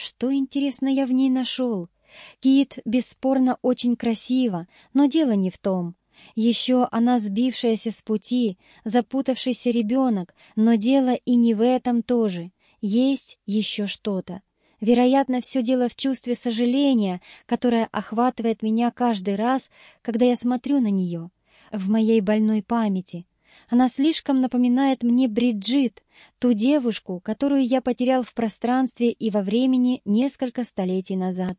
Что, интересно, я в ней нашел? Кит, бесспорно, очень красиво, но дело не в том. Еще она сбившаяся с пути, запутавшийся ребенок, но дело и не в этом тоже. Есть еще что-то. Вероятно, все дело в чувстве сожаления, которое охватывает меня каждый раз, когда я смотрю на нее, в моей больной памяти. Она слишком напоминает мне Бриджит, ту девушку, которую я потерял в пространстве и во времени несколько столетий назад.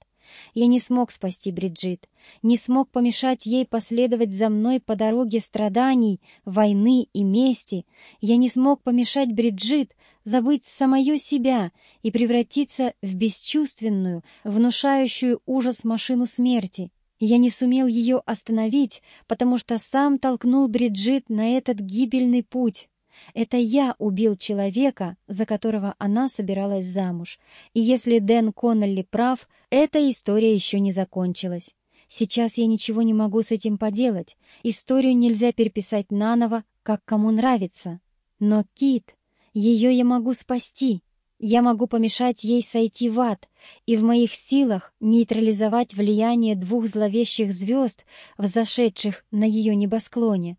Я не смог спасти Бриджит, не смог помешать ей последовать за мной по дороге страданий, войны и мести. Я не смог помешать Бриджит забыть самое себя и превратиться в бесчувственную, внушающую ужас машину смерти. Я не сумел ее остановить, потому что сам толкнул Бриджит на этот гибельный путь. Это я убил человека, за которого она собиралась замуж. И если Дэн Коннелли прав, эта история еще не закончилась. Сейчас я ничего не могу с этим поделать. Историю нельзя переписать наново, как кому нравится. Но Кит, ее я могу спасти. Я могу помешать ей сойти в ад, и в моих силах нейтрализовать влияние двух зловещих звезд, взошедших на ее небосклоне.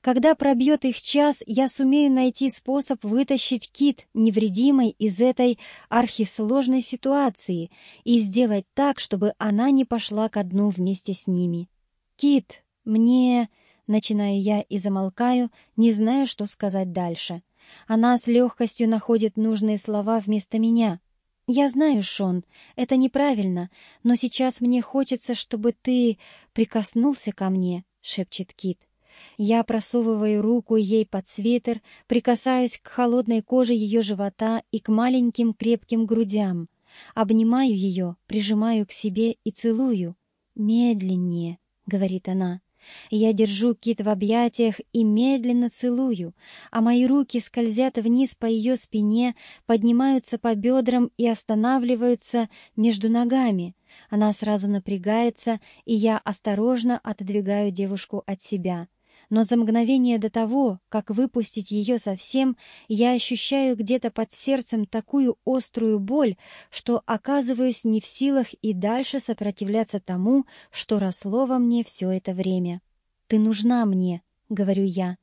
Когда пробьет их час, я сумею найти способ вытащить кит невредимой из этой архисложной ситуации и сделать так, чтобы она не пошла ко дну вместе с ними. «Кит, мне...» — начинаю я и замолкаю, не знаю, что сказать дальше. Она с легкостью находит нужные слова вместо меня. «Я знаю, Шон, это неправильно, но сейчас мне хочется, чтобы ты прикоснулся ко мне», — шепчет Кит. Я просовываю руку ей под свитер, прикасаюсь к холодной коже ее живота и к маленьким крепким грудям. Обнимаю ее, прижимаю к себе и целую. «Медленнее», — говорит она. Я держу кит в объятиях и медленно целую, а мои руки скользят вниз по ее спине, поднимаются по бедрам и останавливаются между ногами. Она сразу напрягается, и я осторожно отодвигаю девушку от себя но за мгновение до того, как выпустить ее совсем, я ощущаю где-то под сердцем такую острую боль, что оказываюсь не в силах и дальше сопротивляться тому, что росло во мне все это время. «Ты нужна мне», — говорю я.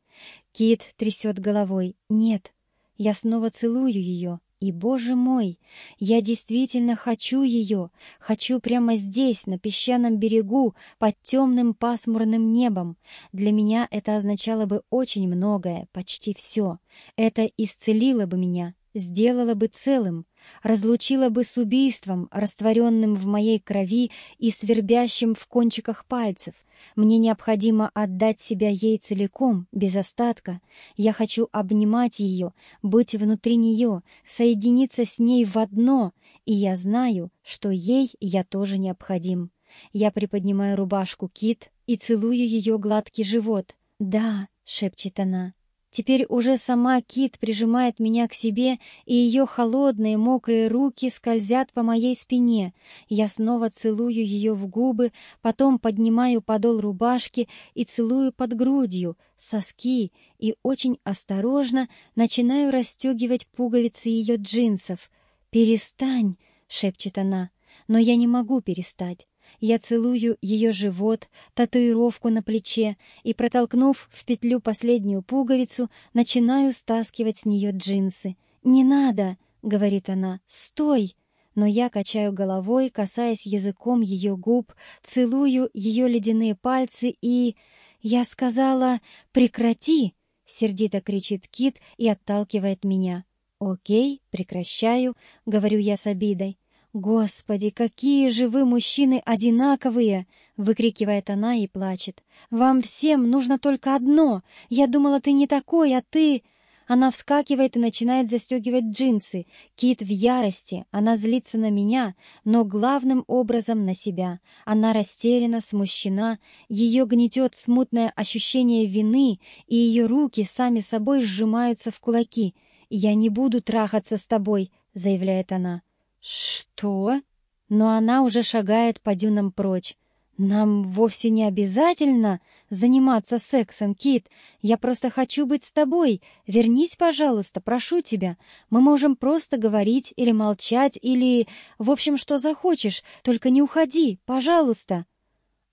Кит трясет головой. «Нет». Я снова целую ее, и, боже мой, я действительно хочу ее, хочу прямо здесь, на песчаном берегу, под темным пасмурным небом. Для меня это означало бы очень многое, почти все. Это исцелило бы меня, сделало бы целым, разлучило бы с убийством, растворенным в моей крови и свербящим в кончиках пальцев — мне необходимо отдать себя ей целиком, без остатка. Я хочу обнимать ее, быть внутри нее, соединиться с ней в одно, и я знаю, что ей я тоже необходим. Я приподнимаю рубашку Кит и целую ее гладкий живот. «Да», — шепчет она, Теперь уже сама Кит прижимает меня к себе, и ее холодные мокрые руки скользят по моей спине. Я снова целую ее в губы, потом поднимаю подол рубашки и целую под грудью, соски, и очень осторожно начинаю расстегивать пуговицы ее джинсов. «Перестань!» — шепчет она. Но я не могу перестать. Я целую ее живот, татуировку на плече и, протолкнув в петлю последнюю пуговицу, начинаю стаскивать с нее джинсы. «Не надо!» — говорит она. «Стой!» Но я качаю головой, касаясь языком ее губ, целую ее ледяные пальцы и... Я сказала «Прекрати!» — сердито кричит Кит и отталкивает меня. «Окей, прекращаю», — говорю я с обидой. «Господи, какие же вы, мужчины, одинаковые!» — выкрикивает она и плачет. «Вам всем нужно только одно! Я думала, ты не такой, а ты...» Она вскакивает и начинает застегивать джинсы. Кит в ярости, она злится на меня, но главным образом на себя. Она растеряна, смущена, ее гнетет смутное ощущение вины, и ее руки сами собой сжимаются в кулаки. «Я не буду трахаться с тобой», — заявляет она. «Что?» Но она уже шагает по дюнам прочь. «Нам вовсе не обязательно заниматься сексом, Кит. Я просто хочу быть с тобой. Вернись, пожалуйста, прошу тебя. Мы можем просто говорить или молчать, или... В общем, что захочешь. Только не уходи, пожалуйста».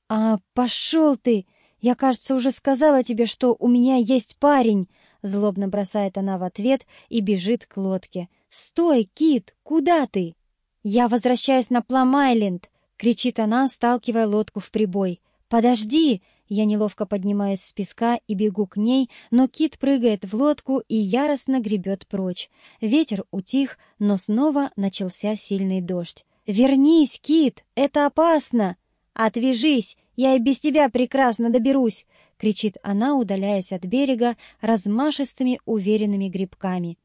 «А пошел ты! Я, кажется, уже сказала тебе, что у меня есть парень!» Злобно бросает она в ответ и бежит к лодке. «Стой, Кит! Куда ты?» «Я возвращаюсь на Плам-Айленд!» — кричит она, сталкивая лодку в прибой. «Подожди!» Я неловко поднимаюсь с песка и бегу к ней, но кит прыгает в лодку и яростно гребет прочь. Ветер утих, но снова начался сильный дождь. «Вернись, кит! Это опасно!» «Отвяжись! Я и без тебя прекрасно доберусь!» — кричит она, удаляясь от берега размашистыми уверенными грибками.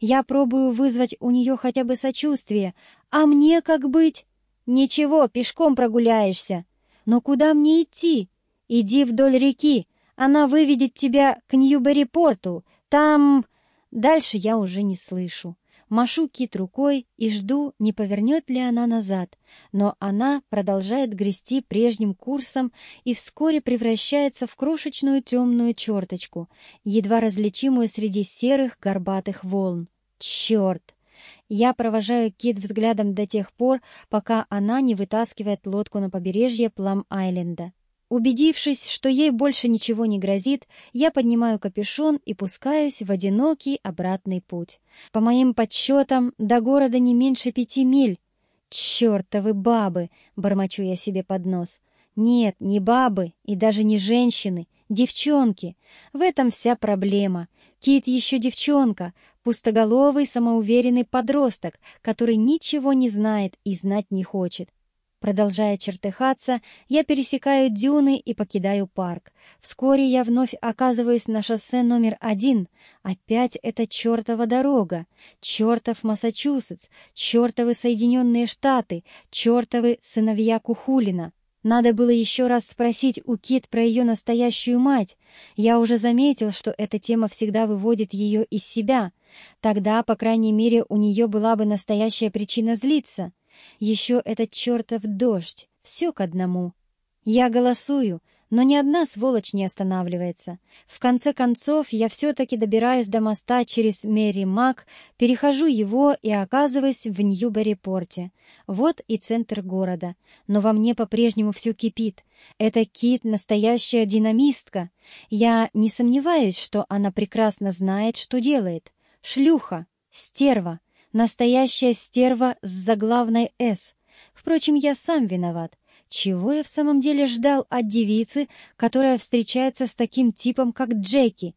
Я пробую вызвать у нее хотя бы сочувствие. А мне как быть? «Ничего, пешком прогуляешься. Но куда мне идти? Иди вдоль реки, она выведет тебя к Ньюбери-порту. Там...» Дальше я уже не слышу. Машу кит рукой и жду, не повернет ли она назад. Но она продолжает грести прежним курсом и вскоре превращается в крошечную темную черточку, едва различимую среди серых горбатых волн. Черт! Я провожаю Кит взглядом до тех пор, пока она не вытаскивает лодку на побережье Плам-Айленда. Убедившись, что ей больше ничего не грозит, я поднимаю капюшон и пускаюсь в одинокий обратный путь. По моим подсчетам, до города не меньше пяти миль. «Чертовы бабы!» — бормочу я себе под нос. «Нет, не бабы и даже не женщины, девчонки. В этом вся проблема. Кит еще девчонка, пустоголовый, самоуверенный подросток, который ничего не знает и знать не хочет. Продолжая чертыхаться, я пересекаю дюны и покидаю парк. Вскоре я вновь оказываюсь на шоссе номер один. Опять эта чертова дорога. Чертов Массачусетс, чертовы Соединенные Штаты, чертовы сыновья Кухулина. Надо было еще раз спросить у Кит про ее настоящую мать. Я уже заметил, что эта тема всегда выводит ее из себя. Тогда, по крайней мере, у нее была бы настоящая причина злиться. Еще этот чертов дождь. Все к одному. Я голосую, но ни одна сволочь не останавливается. В конце концов, я все-таки добираюсь до моста через Мэри Мак, перехожу его и оказываюсь в Ньюбери-порте. Вот и центр города. Но во мне по-прежнему все кипит. Это Кит — настоящая динамистка. Я не сомневаюсь, что она прекрасно знает, что делает. Шлюха, стерва, Настоящая стерва с заглавной «С». Впрочем, я сам виноват. Чего я в самом деле ждал от девицы, которая встречается с таким типом, как Джеки?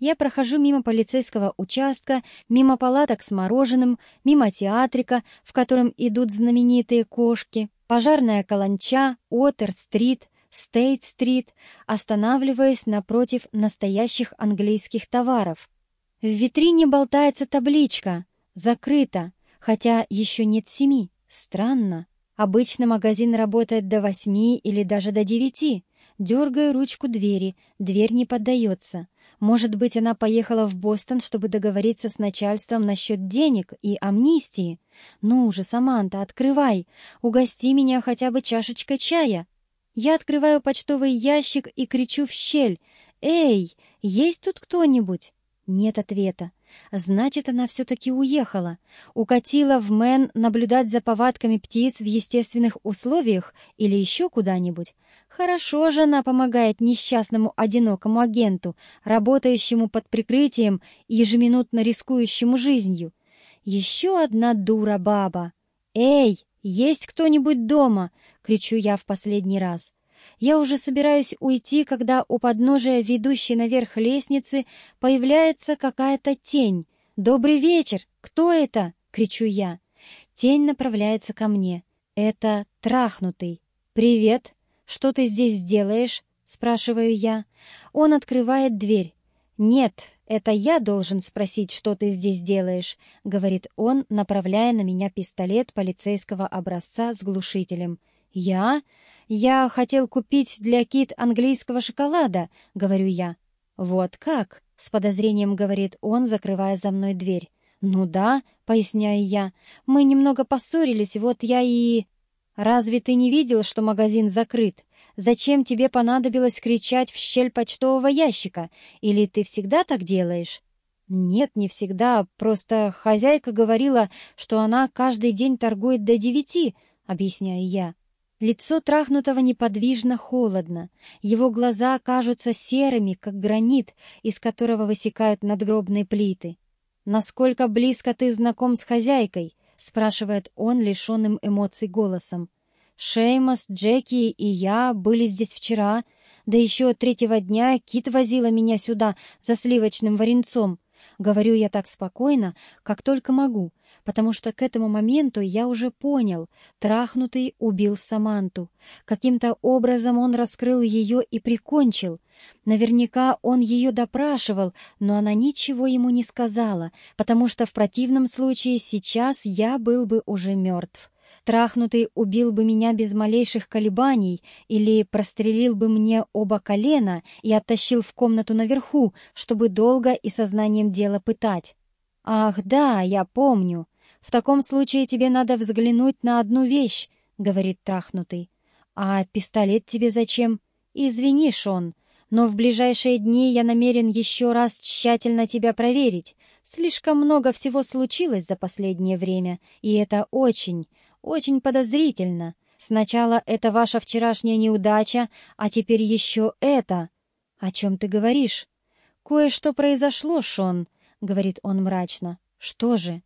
Я прохожу мимо полицейского участка, мимо палаток с мороженым, мимо театрика, в котором идут знаменитые кошки, пожарная каланча, Уотер-стрит, Стейт-стрит, останавливаясь напротив настоящих английских товаров. В витрине болтается табличка Закрыто, хотя еще нет семи. Странно. Обычно магазин работает до восьми или даже до девяти. Дергаю ручку двери, дверь не поддается. Может быть, она поехала в Бостон, чтобы договориться с начальством насчет денег и амнистии. Ну же, Саманта, открывай. Угости меня хотя бы чашечкой чая. Я открываю почтовый ящик и кричу в щель. «Эй, есть тут кто-нибудь?» Нет ответа. Значит, она все-таки уехала. Укатила в Мэн наблюдать за повадками птиц в естественных условиях или еще куда-нибудь. Хорошо же она помогает несчастному одинокому агенту, работающему под прикрытием и ежеминутно рискующему жизнью. Еще одна дура баба. «Эй, есть кто-нибудь дома?» — кричу я в последний раз. Я уже собираюсь уйти, когда у подножия ведущей наверх лестницы появляется какая-то тень. «Добрый вечер! Кто это?» — кричу я. Тень направляется ко мне. Это трахнутый. «Привет! Что ты здесь делаешь?» — спрашиваю я. Он открывает дверь. «Нет, это я должен спросить, что ты здесь делаешь», — говорит он, направляя на меня пистолет полицейского образца с глушителем. «Я? Я хотел купить для Кит английского шоколада», — говорю я. «Вот как?» — с подозрением говорит он, закрывая за мной дверь. «Ну да», — поясняю я, — «мы немного поссорились, вот я и...» «Разве ты не видел, что магазин закрыт? Зачем тебе понадобилось кричать в щель почтового ящика? Или ты всегда так делаешь?» «Нет, не всегда. Просто хозяйка говорила, что она каждый день торгует до девяти», — объясняю я. Лицо трахнутого неподвижно холодно. Его глаза кажутся серыми, как гранит, из которого высекают надгробные плиты. «Насколько близко ты знаком с хозяйкой?» — спрашивает он лишенным эмоций голосом. «Шеймос, Джеки и я были здесь вчера, да еще третьего дня Кит возила меня сюда за сливочным варенцом. Говорю я так спокойно, как только могу, потому что к этому моменту я уже понял, трахнутый убил Саманту. Каким-то образом он раскрыл ее и прикончил. Наверняка он ее допрашивал, но она ничего ему не сказала, потому что в противном случае сейчас я был бы уже мертв. Трахнутый убил бы меня без малейших колебаний или прострелил бы мне оба колена и оттащил в комнату наверху, чтобы долго и сознанием дела пытать. «Ах, да, я помню. В таком случае тебе надо взглянуть на одну вещь», — говорит трахнутый. «А пистолет тебе зачем?» «Извини, Шон, но в ближайшие дни я намерен еще раз тщательно тебя проверить. Слишком много всего случилось за последнее время, и это очень, очень подозрительно. Сначала это ваша вчерашняя неудача, а теперь еще это. О чем ты говоришь? Кое-что произошло, Шон, — говорит он мрачно. Что же?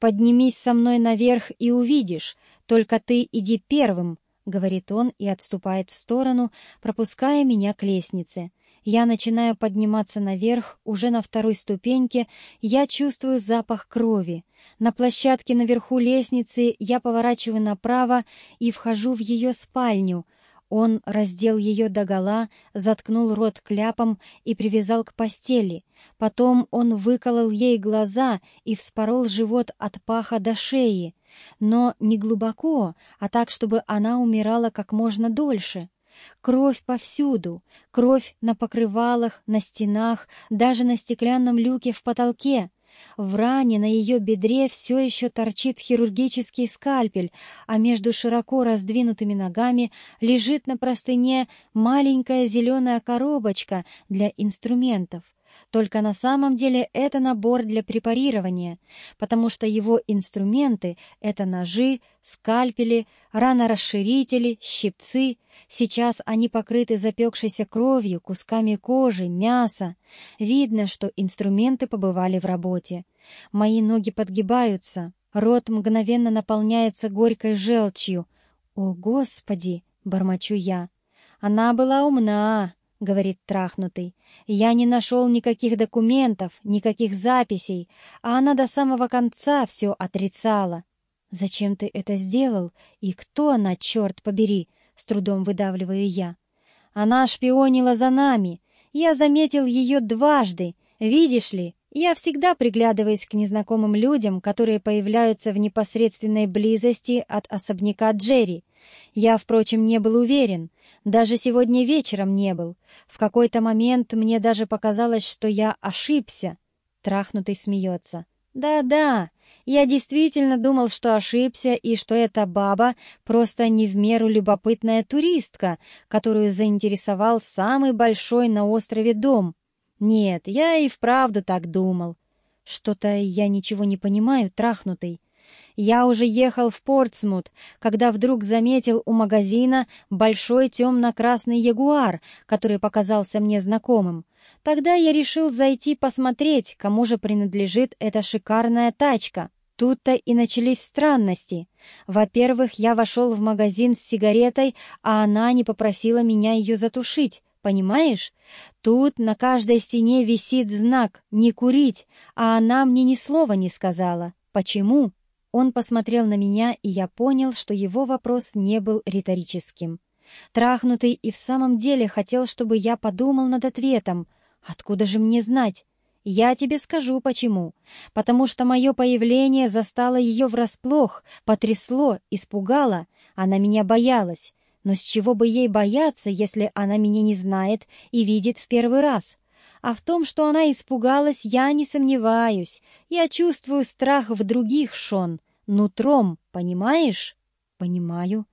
Поднимись со мной наверх и увидишь. Только ты иди первым, — говорит он и отступает в сторону, пропуская меня к лестнице. Я начинаю подниматься наверх, уже на второй ступеньке я чувствую запах крови. На площадке наверху лестницы я поворачиваю направо и вхожу в ее спальню. Он раздел ее догола, заткнул рот кляпом и привязал к постели. Потом он выколол ей глаза и вспорол живот от паха до шеи. Но не глубоко, а так, чтобы она умирала как можно дольше. Кровь повсюду, кровь на покрывалах, на стенах, даже на стеклянном люке в потолке. В ране на ее бедре все еще торчит хирургический скальпель, а между широко раздвинутыми ногами лежит на простыне маленькая зеленая коробочка для инструментов. Только на самом деле это набор для препарирования, потому что его инструменты — это ножи, скальпели, ранорасширители, щипцы. Сейчас они покрыты запекшейся кровью, кусками кожи, мяса. Видно, что инструменты побывали в работе. Мои ноги подгибаются, рот мгновенно наполняется горькой желчью. «О, Господи!» — бормочу я. «Она была умна!» — говорит трахнутый. «Я не нашел никаких документов, никаких записей, а она до самого конца все отрицала». «Зачем ты это сделал? И кто она, черт побери?» — с трудом выдавливаю я. «Она шпионила за нами. Я заметил ее дважды. Видишь ли, я всегда приглядываюсь к незнакомым людям, которые появляются в непосредственной близости от особняка Джерри. Я, впрочем, не был уверен. Даже сегодня вечером не был. В какой-то момент мне даже показалось, что я ошибся. Трахнутый смеется. «Да-да, я действительно думал, что ошибся и что эта баба просто не в меру любопытная туристка, которую заинтересовал самый большой на острове дом. Нет, я и вправду так думал. Что-то я ничего не понимаю, трахнутый. Я уже ехал в Портсмут, когда вдруг заметил у магазина большой темно-красный ягуар, который показался мне знакомым. Тогда я решил зайти посмотреть, кому же принадлежит эта шикарная тачка. Тут-то и начались странности. Во-первых, я вошел в магазин с сигаретой, а она не попросила меня ее затушить. Понимаешь? Тут на каждой стене висит знак «Не курить», а она мне ни слова не сказала. Почему? Он посмотрел на меня, и я понял, что его вопрос не был риторическим. Трахнутый и в самом деле хотел, чтобы я подумал над ответом. Откуда же мне знать? Я тебе скажу почему. Потому что мое появление застало ее врасплох, потрясло, испугало. Она меня боялась. Но с чего бы ей бояться, если она меня не знает и видит в первый раз? А в том, что она испугалась, я не сомневаюсь. Я чувствую страх в других, Шон. Нутром, понимаешь? Понимаю.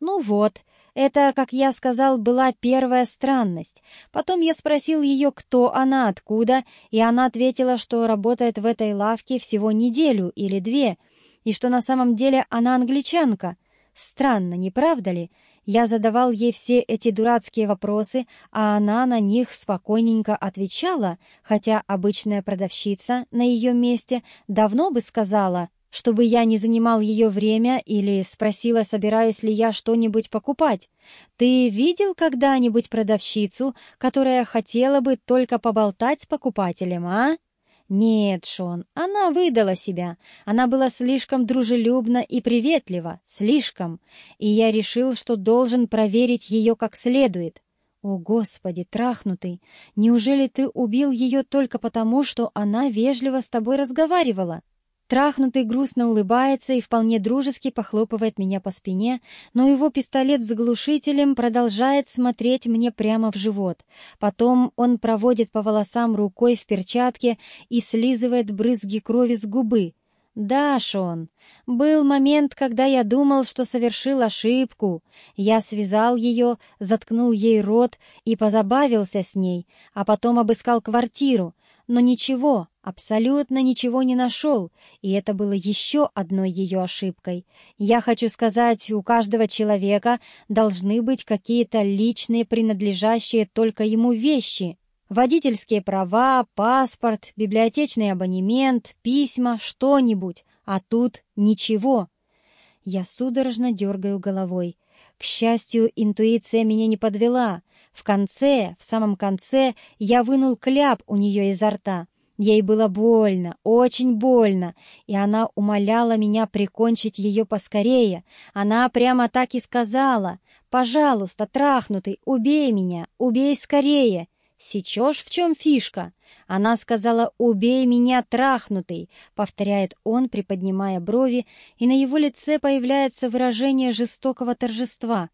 Ну вот, Это, как я сказал, была первая странность. Потом я спросил ее, кто она, откуда, и она ответила, что работает в этой лавке всего неделю или две, и что на самом деле она англичанка. Странно, не правда ли? Я задавал ей все эти дурацкие вопросы, а она на них спокойненько отвечала, хотя обычная продавщица на ее месте давно бы сказала чтобы я не занимал ее время или спросила, собираюсь ли я что-нибудь покупать. Ты видел когда-нибудь продавщицу, которая хотела бы только поболтать с покупателем, а? Нет, Шон, она выдала себя. Она была слишком дружелюбна и приветлива, слишком. И я решил, что должен проверить ее как следует. О, Господи, трахнутый, неужели ты убил ее только потому, что она вежливо с тобой разговаривала? Трахнутый грустно улыбается и вполне дружески похлопывает меня по спине, но его пистолет с глушителем продолжает смотреть мне прямо в живот. Потом он проводит по волосам рукой в перчатке и слизывает брызги крови с губы. «Да, Шон, был момент, когда я думал, что совершил ошибку. Я связал ее, заткнул ей рот и позабавился с ней, а потом обыскал квартиру. Но ничего, абсолютно ничего не нашел, и это было еще одной ее ошибкой. Я хочу сказать, у каждого человека должны быть какие-то личные, принадлежащие только ему вещи. Водительские права, паспорт, библиотечный абонемент, письма, что-нибудь. А тут ничего. Я судорожно дергаю головой. К счастью, интуиция меня не подвела — в конце, в самом конце, я вынул кляп у нее изо рта. Ей было больно, очень больно, и она умоляла меня прикончить ее поскорее. Она прямо так и сказала. «Пожалуйста, трахнутый, убей меня, убей скорее!» «Сечешь, в чем фишка?» Она сказала «Убей меня, трахнутый», — повторяет он, приподнимая брови, и на его лице появляется выражение жестокого торжества.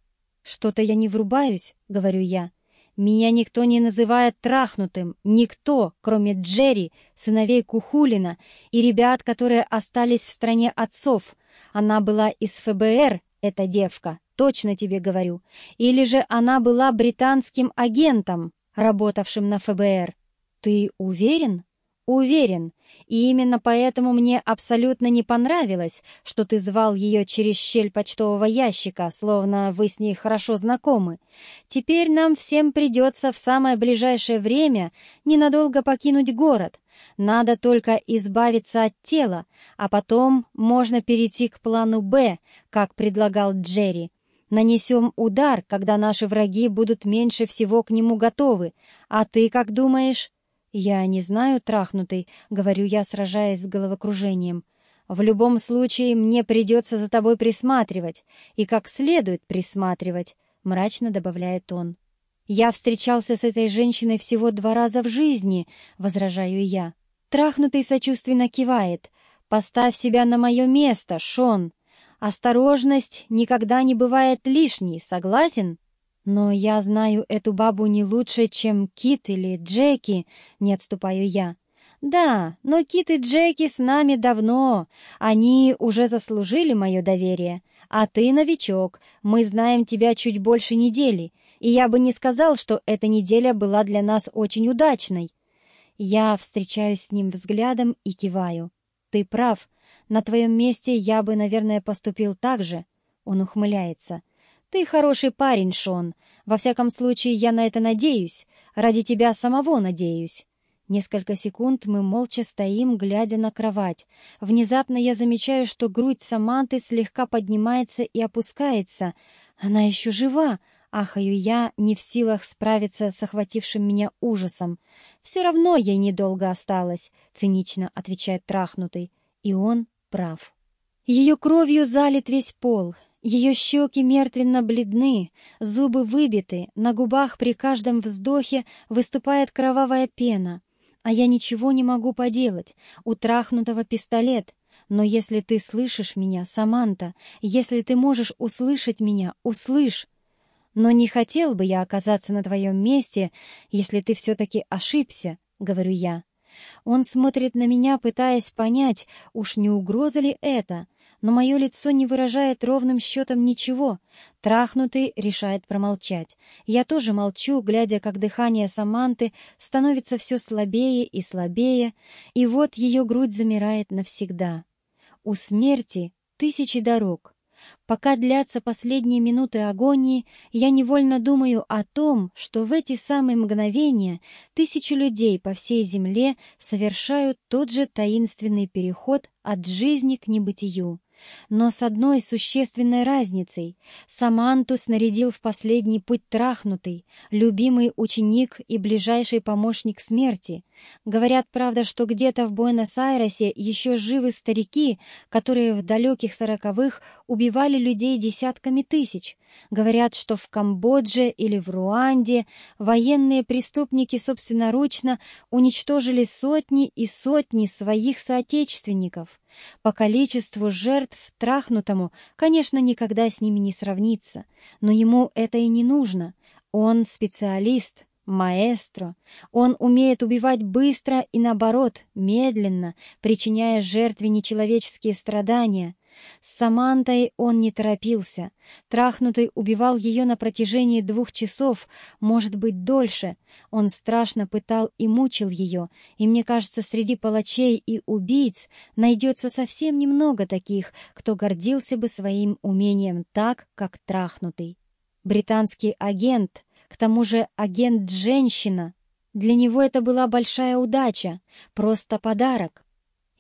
«Что-то я не врубаюсь», — говорю я. «Меня никто не называет трахнутым, никто, кроме Джерри, сыновей Кухулина и ребят, которые остались в стране отцов. Она была из ФБР, эта девка, точно тебе говорю. Или же она была британским агентом, работавшим на ФБР. Ты уверен?» «Уверен. И именно поэтому мне абсолютно не понравилось, что ты звал ее через щель почтового ящика, словно вы с ней хорошо знакомы. Теперь нам всем придется в самое ближайшее время ненадолго покинуть город. Надо только избавиться от тела, а потом можно перейти к плану «Б», как предлагал Джерри. Нанесем удар, когда наши враги будут меньше всего к нему готовы. А ты как думаешь?» «Я не знаю, трахнутый», — говорю я, сражаясь с головокружением. «В любом случае мне придется за тобой присматривать, и как следует присматривать», — мрачно добавляет он. «Я встречался с этой женщиной всего два раза в жизни», — возражаю я. Трахнутый сочувственно кивает. «Поставь себя на мое место, Шон. Осторожность никогда не бывает лишней, согласен?» «Но я знаю эту бабу не лучше, чем Кит или Джеки», — не отступаю я. «Да, но Кит и Джеки с нами давно. Они уже заслужили мое доверие. А ты новичок, мы знаем тебя чуть больше недели, и я бы не сказал, что эта неделя была для нас очень удачной». Я встречаюсь с ним взглядом и киваю. «Ты прав. На твоем месте я бы, наверное, поступил так же». Он ухмыляется. «Ты хороший парень, Шон. Во всяком случае, я на это надеюсь. Ради тебя самого надеюсь». Несколько секунд мы молча стоим, глядя на кровать. Внезапно я замечаю, что грудь Саманты слегка поднимается и опускается. Она еще жива, ахаю я, не в силах справиться с охватившим меня ужасом. «Все равно ей недолго осталось», — цинично отвечает трахнутый. И он прав. Ее кровью залит весь пол. Ее щеки мертвенно бледны, зубы выбиты, на губах при каждом вздохе выступает кровавая пена. А я ничего не могу поделать, у трахнутого пистолет. Но если ты слышишь меня, Саманта, если ты можешь услышать меня, услышь. Но не хотел бы я оказаться на твоем месте, если ты все-таки ошибся, — говорю я. Он смотрит на меня, пытаясь понять, уж не угроза ли это — но мое лицо не выражает ровным счетом ничего. Трахнутый решает промолчать. Я тоже молчу, глядя, как дыхание Саманты становится все слабее и слабее, и вот ее грудь замирает навсегда. У смерти тысячи дорог. Пока длятся последние минуты агонии, я невольно думаю о том, что в эти самые мгновения тысячи людей по всей земле совершают тот же таинственный переход от жизни к небытию но с одной существенной разницей. Саманту снарядил в последний путь трахнутый, любимый ученик и ближайший помощник смерти. Говорят, правда, что где-то в Буэнос-Айресе еще живы старики, которые в далеких сороковых убивали людей десятками тысяч. Говорят, что в Камбодже или в Руанде военные преступники собственноручно уничтожили сотни и сотни своих соотечественников. По количеству жертв трахнутому, конечно, никогда с ними не сравнится, но ему это и не нужно. Он специалист, маэстро. Он умеет убивать быстро и, наоборот, медленно, причиняя жертве нечеловеческие страдания. С Самантой он не торопился. Трахнутый убивал ее на протяжении двух часов, может быть, дольше. Он страшно пытал и мучил ее, и мне кажется, среди палачей и убийц найдется совсем немного таких, кто гордился бы своим умением так, как трахнутый. Британский агент, к тому же агент-женщина, для него это была большая удача, просто подарок.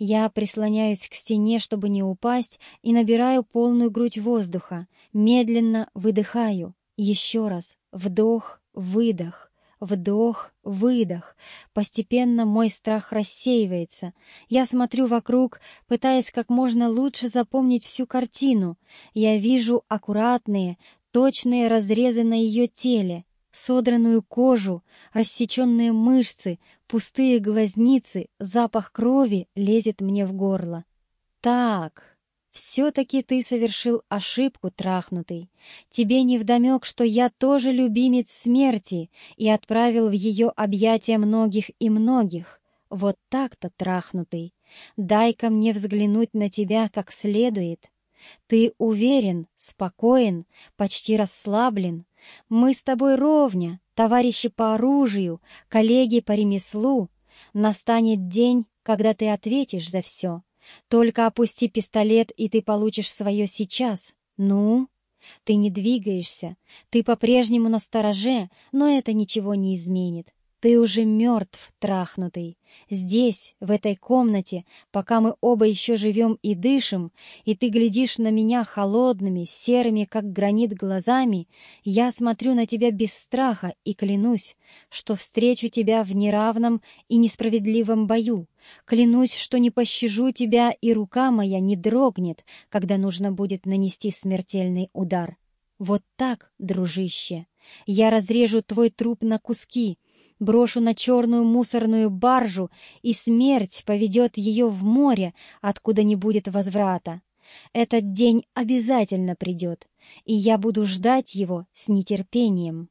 Я прислоняюсь к стене, чтобы не упасть, и набираю полную грудь воздуха. Медленно выдыхаю. Еще раз. Вдох, выдох. Вдох, выдох. Постепенно мой страх рассеивается. Я смотрю вокруг, пытаясь как можно лучше запомнить всю картину. Я вижу аккуратные, точные разрезы на ее теле, содранную кожу, рассеченные мышцы, пустые глазницы, запах крови лезет мне в горло. Так, все-таки ты совершил ошибку, трахнутый. Тебе невдомек, что я тоже любимец смерти и отправил в ее объятия многих и многих. Вот так-то, трахнутый. Дай-ка мне взглянуть на тебя как следует. Ты уверен, спокоен, почти расслаблен. Мы с тобой ровня, товарищи по оружию, коллеги по ремеслу. Настанет день, когда ты ответишь за все. Только опусти пистолет, и ты получишь свое сейчас. Ну? Ты не двигаешься, ты по-прежнему на стороже, но это ничего не изменит. Ты уже мертв, трахнутый. Здесь, в этой комнате, пока мы оба еще живем и дышим, и ты глядишь на меня холодными, серыми, как гранит, глазами, я смотрю на тебя без страха и клянусь, что встречу тебя в неравном и несправедливом бою. Клянусь, что не пощажу тебя, и рука моя не дрогнет, когда нужно будет нанести смертельный удар. Вот так, дружище, я разрежу твой труп на куски, брошу на черную мусорную баржу, и смерть поведет ее в море, откуда не будет возврата. Этот день обязательно придет, и я буду ждать его с нетерпением.